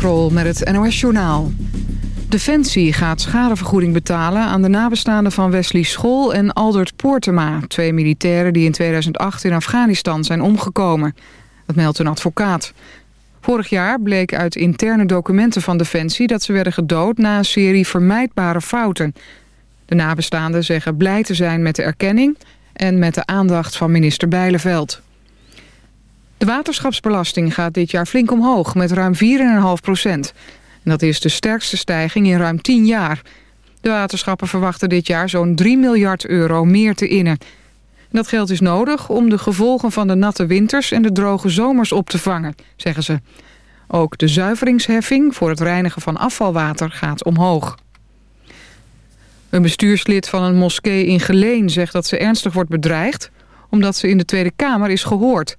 Met het NOS Journaal. Defensie gaat schadevergoeding betalen aan de nabestaanden van Wesley School en Aldert Poortema... twee militairen die in 2008 in Afghanistan zijn omgekomen. Dat meldt een advocaat. Vorig jaar bleek uit interne documenten van Defensie... dat ze werden gedood na een serie vermijdbare fouten. De nabestaanden zeggen blij te zijn met de erkenning... en met de aandacht van minister Bijleveld. De waterschapsbelasting gaat dit jaar flink omhoog, met ruim 4,5 procent. Dat is de sterkste stijging in ruim 10 jaar. De waterschappen verwachten dit jaar zo'n 3 miljard euro meer te innen. Dat geld is nodig om de gevolgen van de natte winters en de droge zomers op te vangen, zeggen ze. Ook de zuiveringsheffing voor het reinigen van afvalwater gaat omhoog. Een bestuurslid van een moskee in Geleen zegt dat ze ernstig wordt bedreigd... omdat ze in de Tweede Kamer is gehoord...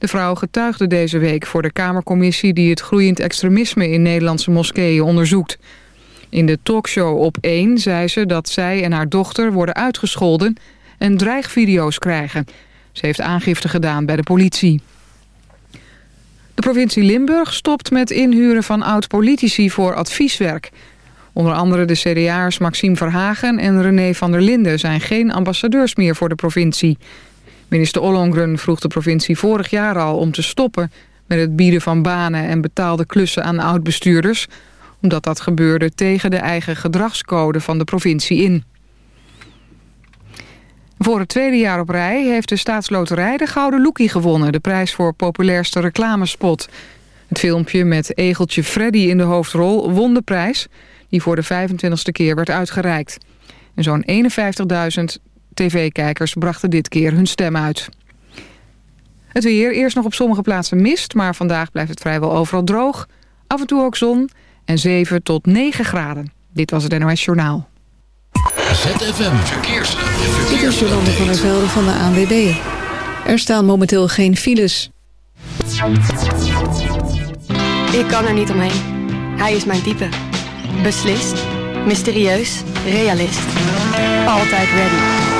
De vrouw getuigde deze week voor de Kamercommissie... die het groeiend extremisme in Nederlandse moskeeën onderzoekt. In de talkshow op 1 zei ze dat zij en haar dochter worden uitgescholden... en dreigvideo's krijgen. Ze heeft aangifte gedaan bij de politie. De provincie Limburg stopt met inhuren van oud-politici voor advieswerk. Onder andere de CDA'ers Maxime Verhagen en René van der Linden... zijn geen ambassadeurs meer voor de provincie... Minister Ollongren vroeg de provincie vorig jaar al om te stoppen... met het bieden van banen en betaalde klussen aan oud-bestuurders... omdat dat gebeurde tegen de eigen gedragscode van de provincie in. Voor het tweede jaar op rij heeft de staatsloterij de Gouden Loekie gewonnen... de prijs voor populairste reclamespot. Het filmpje met egeltje Freddy in de hoofdrol won de prijs... die voor de 25e keer werd uitgereikt. En zo'n 51.000 TV-kijkers brachten dit keer hun stem uit. Het weer, eerst nog op sommige plaatsen mist... maar vandaag blijft het vrijwel overal droog. Af en toe ook zon en 7 tot 9 graden. Dit was het NOS Journaal. ZFM Verkeers. Dit is Jolande van der Velde van de ANWB. Er staan momenteel geen files. Ik kan er niet omheen. Hij is mijn type. Beslist, mysterieus, realist. Altijd ready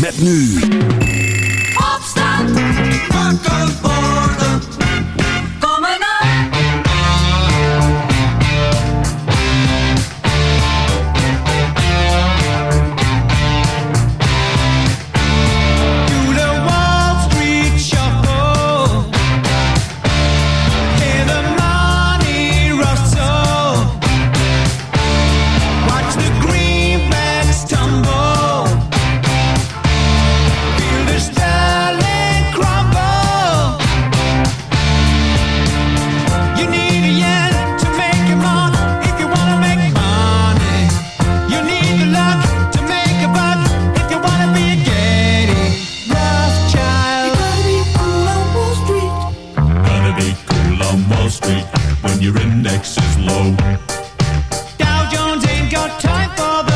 Met nu. Opstand. Wakker low. Dow Jones ain't got time for the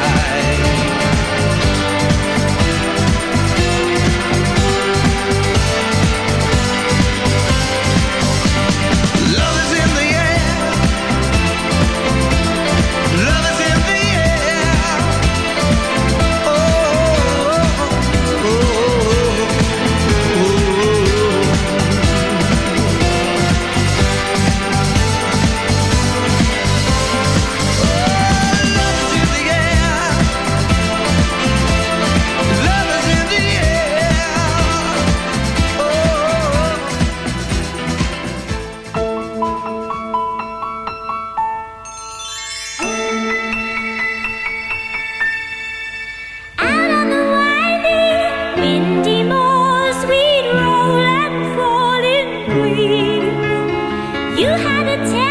You had a chance.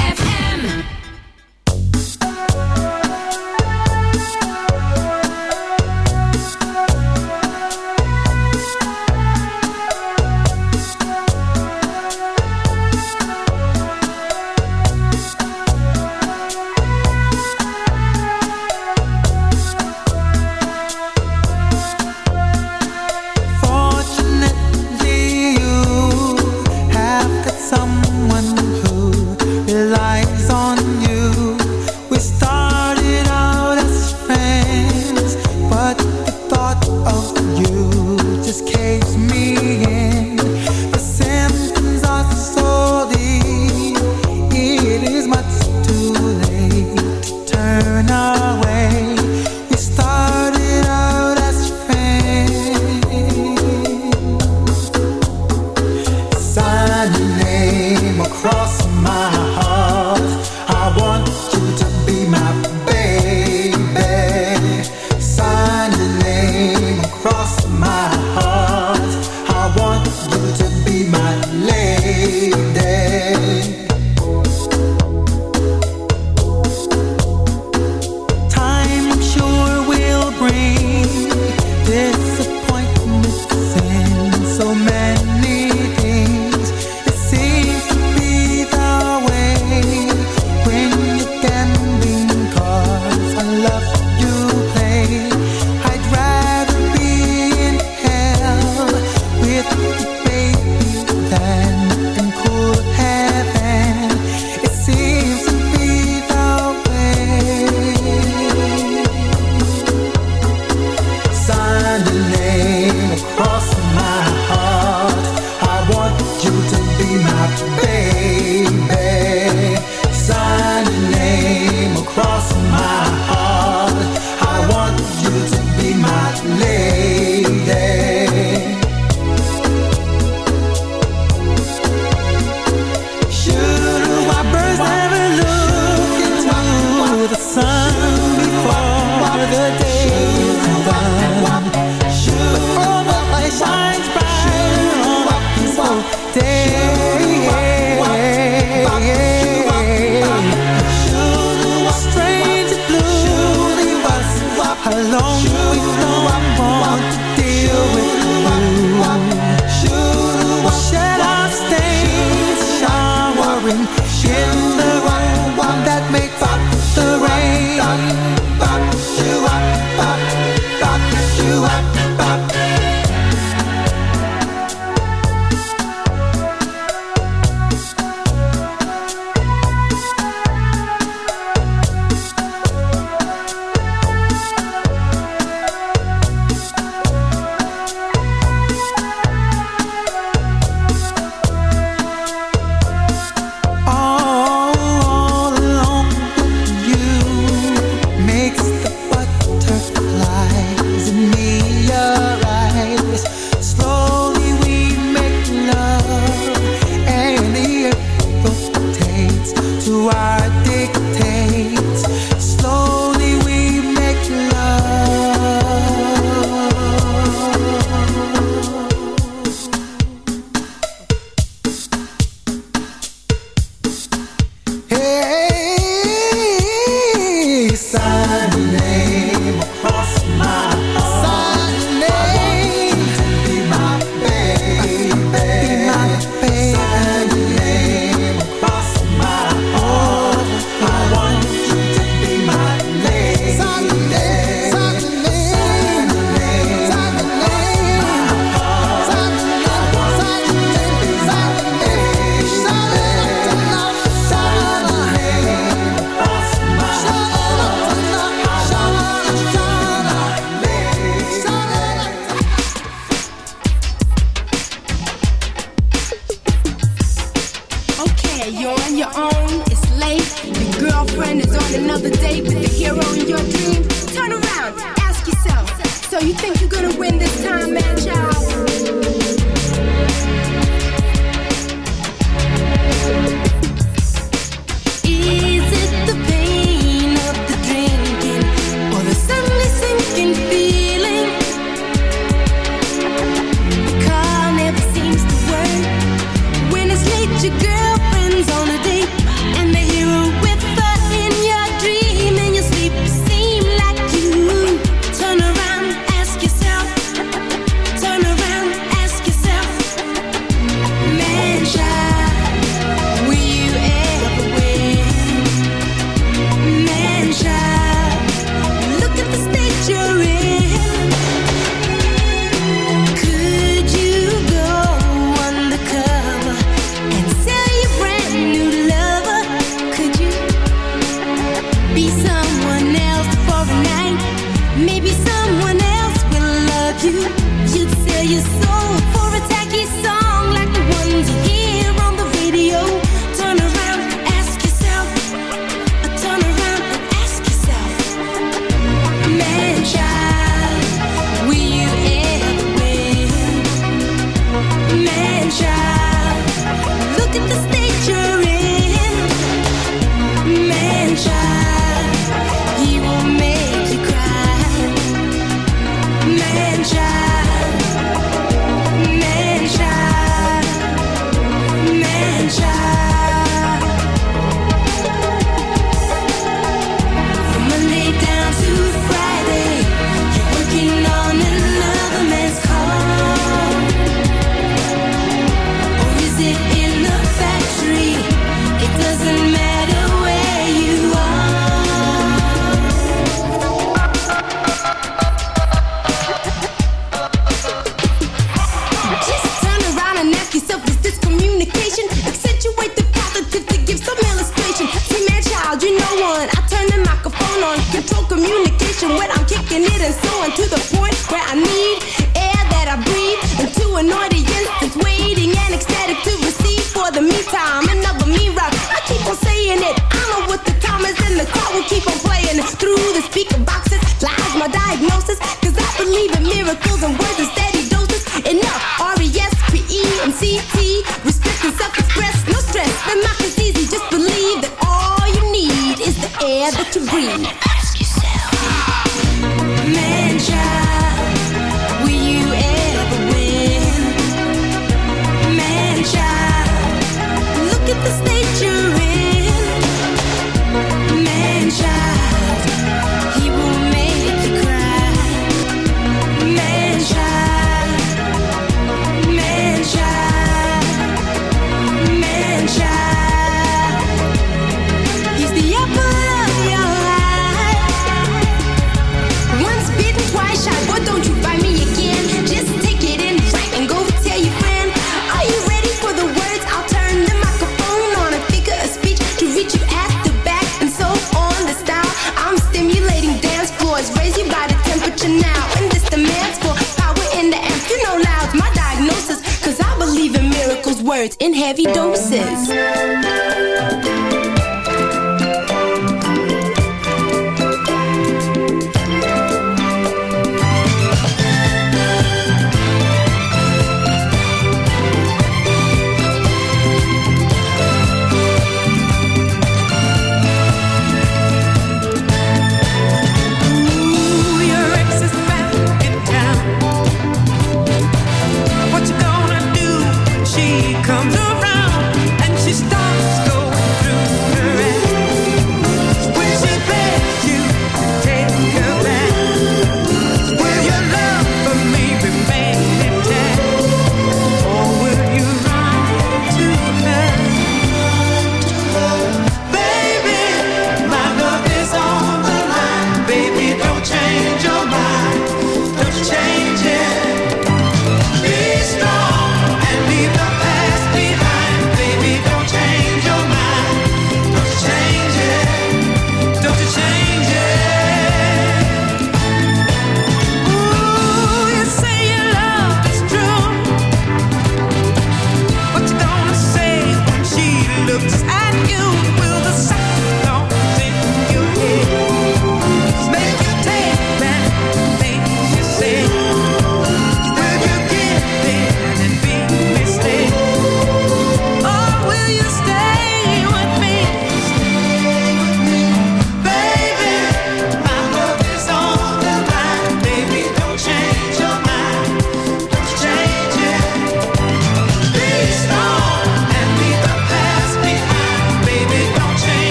to breathe.